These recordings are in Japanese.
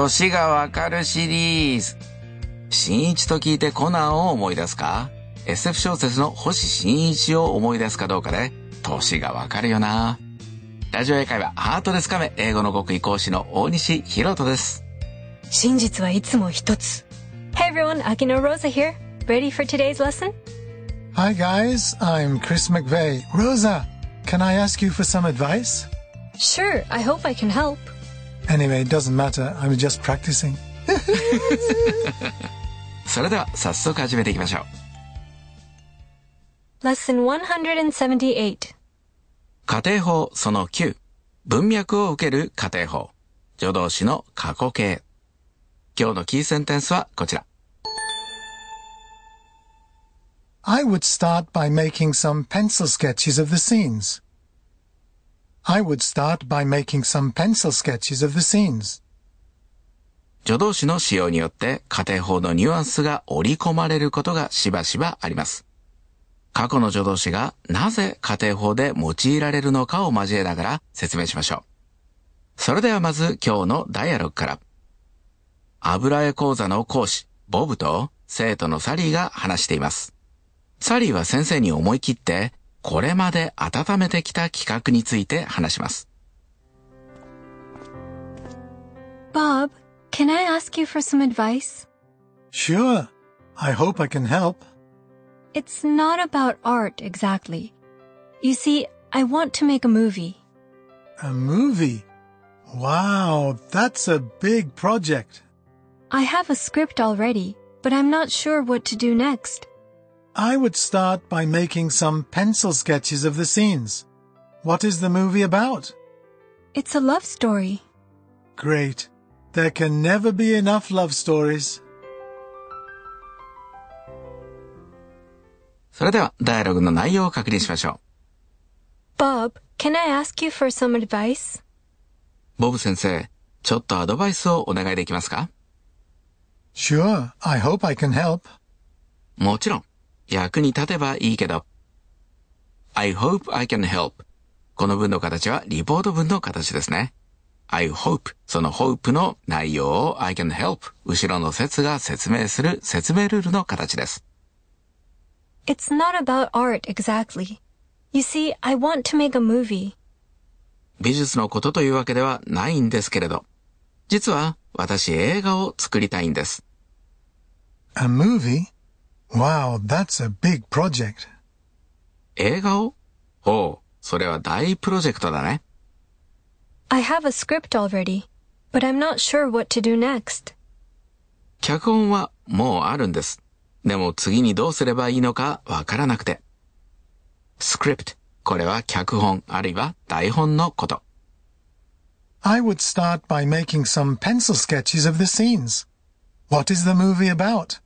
年がわかるシリーズ。新一と聞いてコナンを思い出すか ?SF 小説の星新一を思い出すかどうかで、年がわかるよな。ラジオ英会話ハートでつかめ英語の極意講師の大西博人です。真実はいつも一つ。Hey everyone, Akino Rosa here. Ready for today's lesson? Hi guys, I'm Chris McVeigh. Rosa, can I ask you for some advice? Sure, I hope I can help. Anyway, it doesn't matter. I'm just practicing. それでは早速始めていきましょう。Lesson 178家庭法その9文脈を受ける家庭法助動詞の過去形今日のキーセンテンスはこちら I would start by making some pencil sketches of the scenes. I would start by making some pencil sketches of the scenes. 助動詞の使用によって家庭法のニュアンスが織り込まれることがしばしばあります。過去の助動詞がなぜ家庭法で用いられるのかを交えながら説明しましょう。それではまず今日のダイアログから。油絵講座の講師、ボブと生徒のサリーが話しています。サリーは先生に思い切ってこれまで温めてきた企画について話します。Bob, can I ask you for some advice? Sure. I hope I can help. It's not about art exactly. You see, I want to make a movie. A movie? Wow, that's a big project. I have a script already, but I'm not sure what to do next. I would start by making some pencil sketches of the scenes. What is the movie about? It's a love story. Great. There can never be enough love stories. それでは、ダイアログの内容を確認しましょう。Bob, can I ask you for some advice? ボブ先生、ちょっとアドバイスをお願いできますか Sure, I hope I can help. もちろん。 役に立てばいいけど。I hope I can help. この文の形はリポート文の形ですね。I hope その hope の内容を I can help 後ろの説が説明する説明ルールの形です。It's not about art exactly. You see, I want to make a movie. 美術のことというわけではないんですけれど、実は私映画を作りたいんです。A movie? Wow, that's a big project. 映画をほう、それは大プロジェクトだね。I have a script already, but I'm not sure what to do next. 脚本はもうあるんです。でも次にどうすればいいのかわからなくて。script これは脚本あるいは台本のこと。I would start by making some pencil sketches of the scenes. What is the movie about?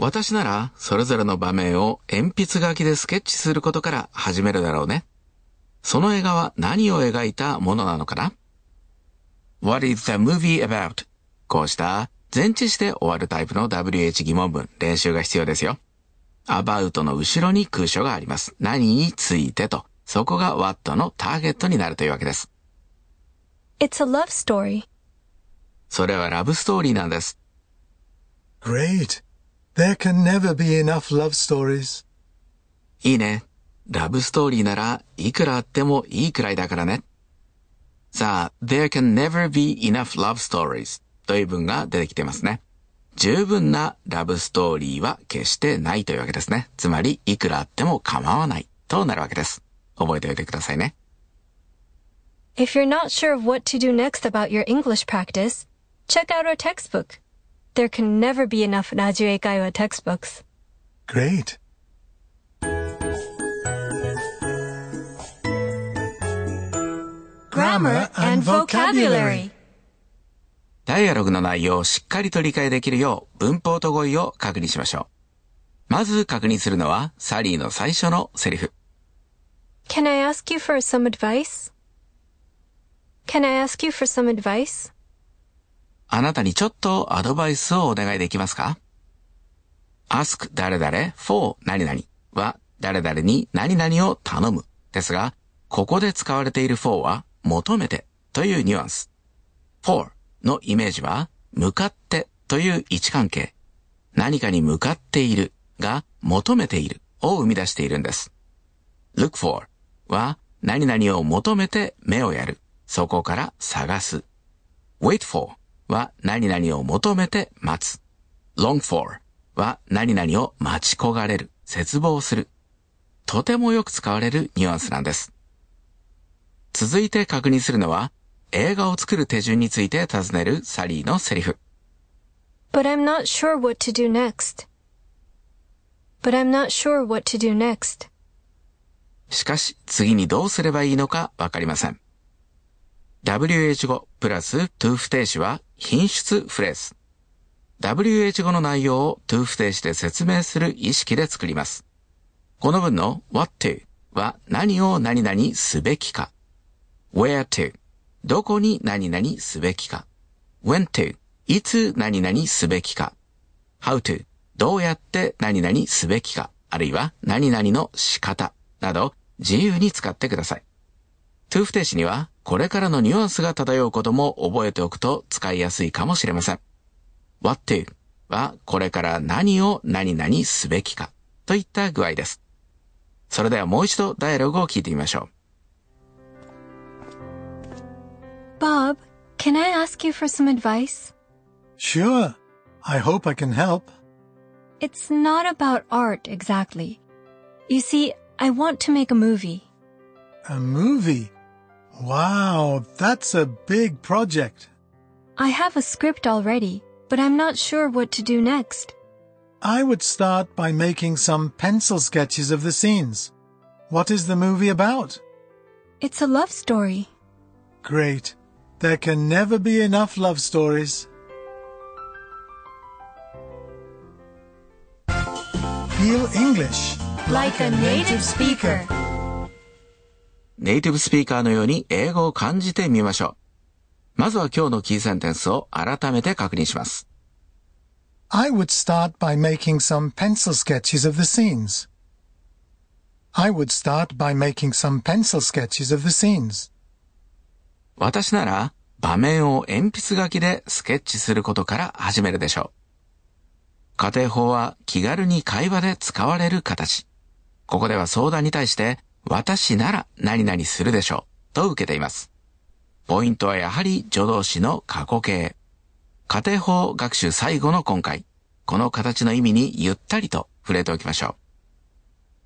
私なら、それぞれの場面を鉛筆書きでスケッチすることから始めるだろうね。その映画は何を描いたものなのかな ?What is the movie about? こうした前置して終わるタイプの WH 疑問文、練習が必要ですよ。about の後ろに空所があります。何についてと、そこが what のターゲットになるというわけです。It's a love story. それはラブストーリーなんです。Great. There can never be enough love stories. いいね。ラブストーリーならいくらあってもいいくらいだからね。さあ、there can never be enough love stories という文が出てきてますね。十分なラブストーリーは決してないというわけですね。つまり、いくらあっても構わないとなるわけです。覚えておいてくださいね。If you're not sure of what to do next about your English practice, check out our textbook. There can never be enough Radio Eikaiwa textbooks. Great. Grammar and vocabulary. ダイアログの内容をしっかりと理解できるよう文法と語彙を確認しましょう。まず確認するのはサリーの最初のセリフ。Can I ask you for some advice? Can I ask you for some advice? あなたにちょっとアドバイスをお願いできますか ?ask 誰々 for 何々は誰々に何々を頼むですが、ここで使われている for は求めてというニュアンス。for のイメージは、向かってという位置関係。何かに向かっているが求めているを生み出しているんです。look for は何々を求めて目をやる。そこから探す。wait for は何々を求めて待つ。long for は何々を待ち焦がれる、絶望する。とてもよく使われるニュアンスなんです。続いて確認するのは、映画を作る手順について尋ねるサリーのセリフ。But I'm not sure what to do next. But I'm not sure what to do next. しかし、次にどうすればいいのかわかりません。WH 語プラス to 不定詞は品質フレーズ。WH 語の内容を to 不定詞で説明する意識で作ります。この文の what to は何を何々すべきか。where to どこに何々すべきか。when to いつ何々すべきか。how to どうやって何々すべきか。あるいは何々の仕方など自由に使ってください。to 不定詞にはこれからのニュアンスが漂うことも覚えておくと使いやすいかもしれません。what to はこれから何を何々すべきかといった具合です。それではもう一度ダイアログを聞いてみましょう。Bob, can I ask you for some advice? Sure. I hope I can help. It's not about art exactly. You see, I want to make a movie. A movie? Wow, that's a big project. I have a script already, but I'm not sure what to do next. I would start by making some pencil sketches of the scenes. What is the movie about? It's a love story. Great. There can never be enough love stories. Feel English like a native speaker. ネイティブスピーカーのように英語を感じてみましょう。まずは今日のキーセンテンスを改めて確認します。I would start by making some pencil sketches of the scenes. I would start by making some pencil sketches of the scenes. 私なら場面を鉛筆書きでスケッチすることから始めるでしょう。家庭法は気軽に会話で使われる形。ここでは相談に対して私なら何々するでしょうと受けています。ポイントはやはり助動詞の過去形。家庭法学習最後の今回、この形の意味にゆったりと触れておきましょ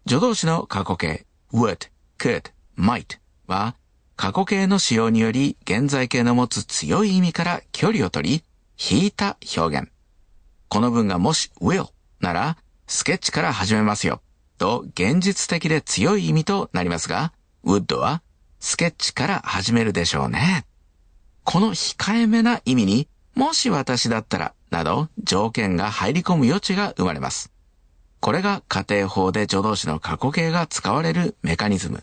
う。助動詞の過去形 would, could, might は過去形の使用により現在形の持つ強い意味から距離を取り、引いた表現。この文がもし will なら、スケッチから始めますよ。と現実的で強い意味となりますが、would はスケッチから始めるでしょうね。この控えめな意味に、もし私だったら、など条件が入り込む余地が生まれます。これが家庭法で助動詞の過去形が使われるメカニズム。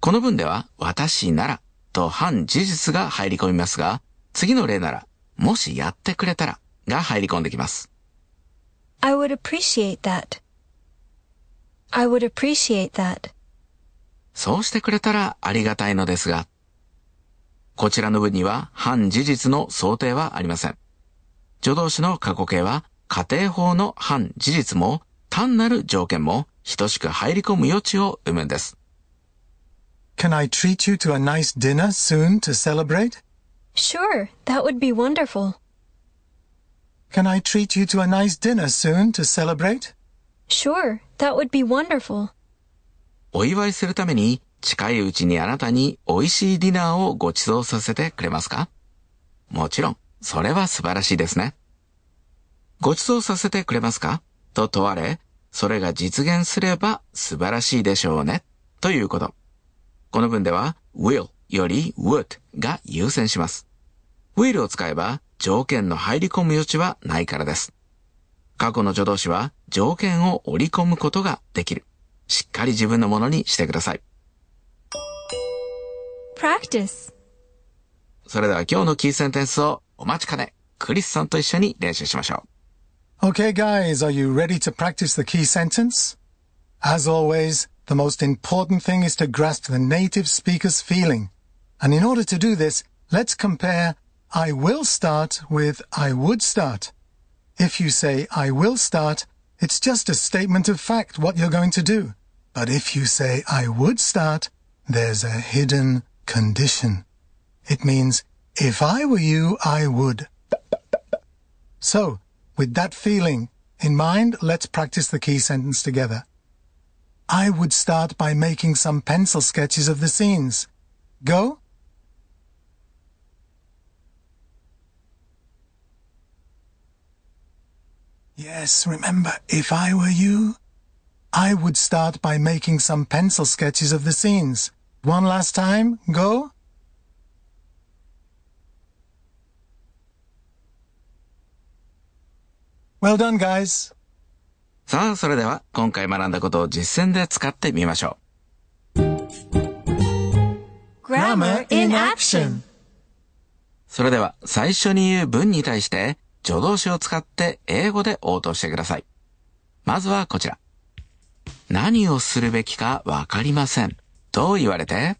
この文では、私ならと反事実が入り込みますが、次の例なら、もしやってくれたらが入り込んできます。I would appreciate that that.I would appreciate that. そうしてくれたらありがたいのですが、こちらの文には反事実の想定はありません。助動詞の過去形は家庭法の反事実も単なる条件も等しく入り込む余地を生むんです。Can I treat you to a nice dinner soon to celebrate? Sure, that would be wonderful. Can I treat you to a nice dinner soon to celebrate? Sure, that would be wonderful. お祝いするために近いうちにあなたに美味しいディナーをご馳走させてくれますか？もちろん、それは素晴らしいですね。ご馳走させてくれますか？と問われ、それが実現すれば素晴らしいでしょうね。ということ。この文では will より would が優先します。will を使えば条件の入り込む余地はないからです。過去の助動詞は条件を織り込むことができる。しっかり自分のものにしてください。practice それでは今日のキーセンテンスをお待ちかね、クリスさんと一緒に練習しましょう。Okay guys, are you ready to practice the key sentence? As always, The most important thing is to grasp the native speaker's feeling. And in order to do this, let's compare I will start with I would start. If you say I will start, it's just a statement of fact what you're going to do. But if you say I would start, there's a hidden condition. It means if I were you, I would. So, with that feeling in mind, let's practice the key sentence together. I would start by making some pencil sketches of the scenes. Go. Yes, remember, if I were you, I would start by making some pencil sketches of the scenes. One last time, go. Well done, guys. さあ、それでは今回学んだことを実践で使ってみましょう。Grammar in action. それでは最初に言う文に対して助動詞を使って英語で応答してください。まずはこちら。何をするべきかわかりません。と言われて、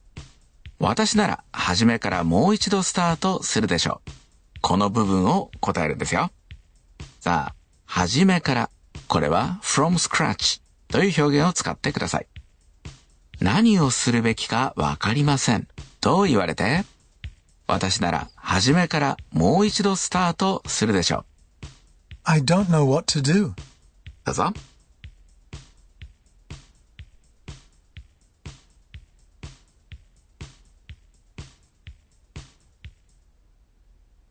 私なら初めからもう一度スタートするでしょう。この部分を答えるんですよ。さあ、初めから、これは from scratch という表現を使ってください。何をするべきかわかりません。と言われて、私なら初めからもう一度スタートするでしょう。I don't know what to do. どうぞ。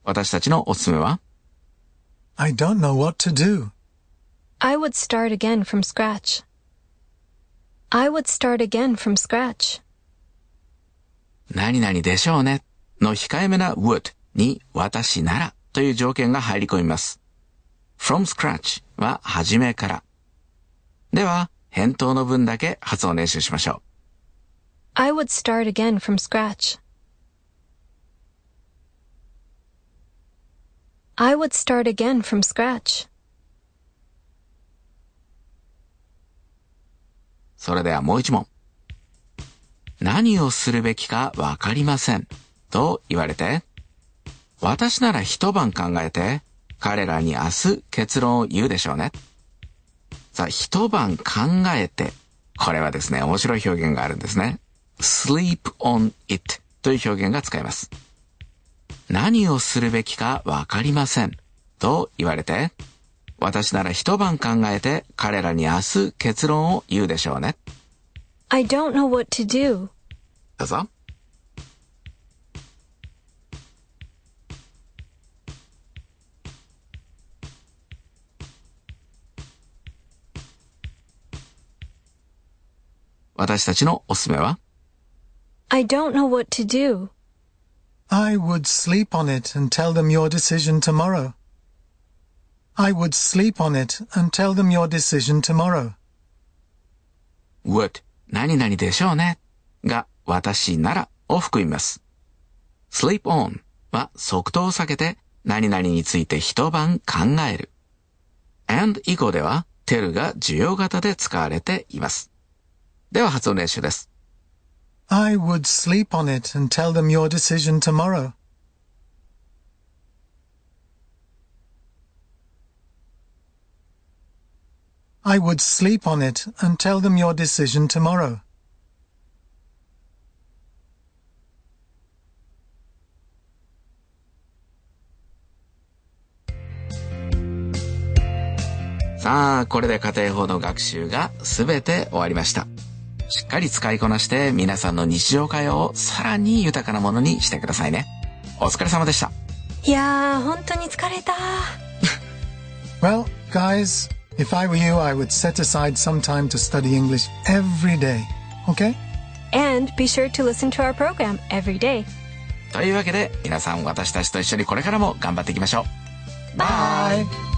私たちのおすすめは I don't know what to do. I would start again from scratch. I would start again from scratch. 何々でしょうねの控えめな would に私ならという条件が入り込みます。from scratch は初めから。では、返答の分だけ発音練習しましょう。I would start again from scratch. I would start again from scratch. それではもう一問。何をするべきかわかりません。と言われて、私なら一晩考えて、彼らに明日結論を言うでしょうね。さあ、一晩考えて、これはですね、面白い表現があるんですね。sleep on it という表現が使えます。何をするべきかわかりません。と言われて、私なら一晩考えて彼らに明日結論を言うでしょうね。I don't know what to do. どうぞ。私たちのおすすめは I don't know what to do. I would sleep on it and tell them your decision tomorrow. I would sleep on it and tell them your decision tomorrow. would 何々でしょうねが私ならを含みます。sleep on は即答を避けて何々について一晩考える。and 以降では tell が需要型で使われています。では発音練習です。I would sleep on it and tell them your decision tomorrow. I would sleep on it and tell them your decision tomorrow. さあ、これで家庭法の学習がすべて終わりました。しっかり使いこなして皆さんの日常会話をさらに豊かなものにしてくださいね。お疲れ様でした。いやー、本当に疲れた。Well, guys, if I were you, I would set aside some time to study English every day. Okay? And be sure to listen to our program every day. というわけで皆さん私たちと一緒にこれからも頑張っていきましょう。Bye.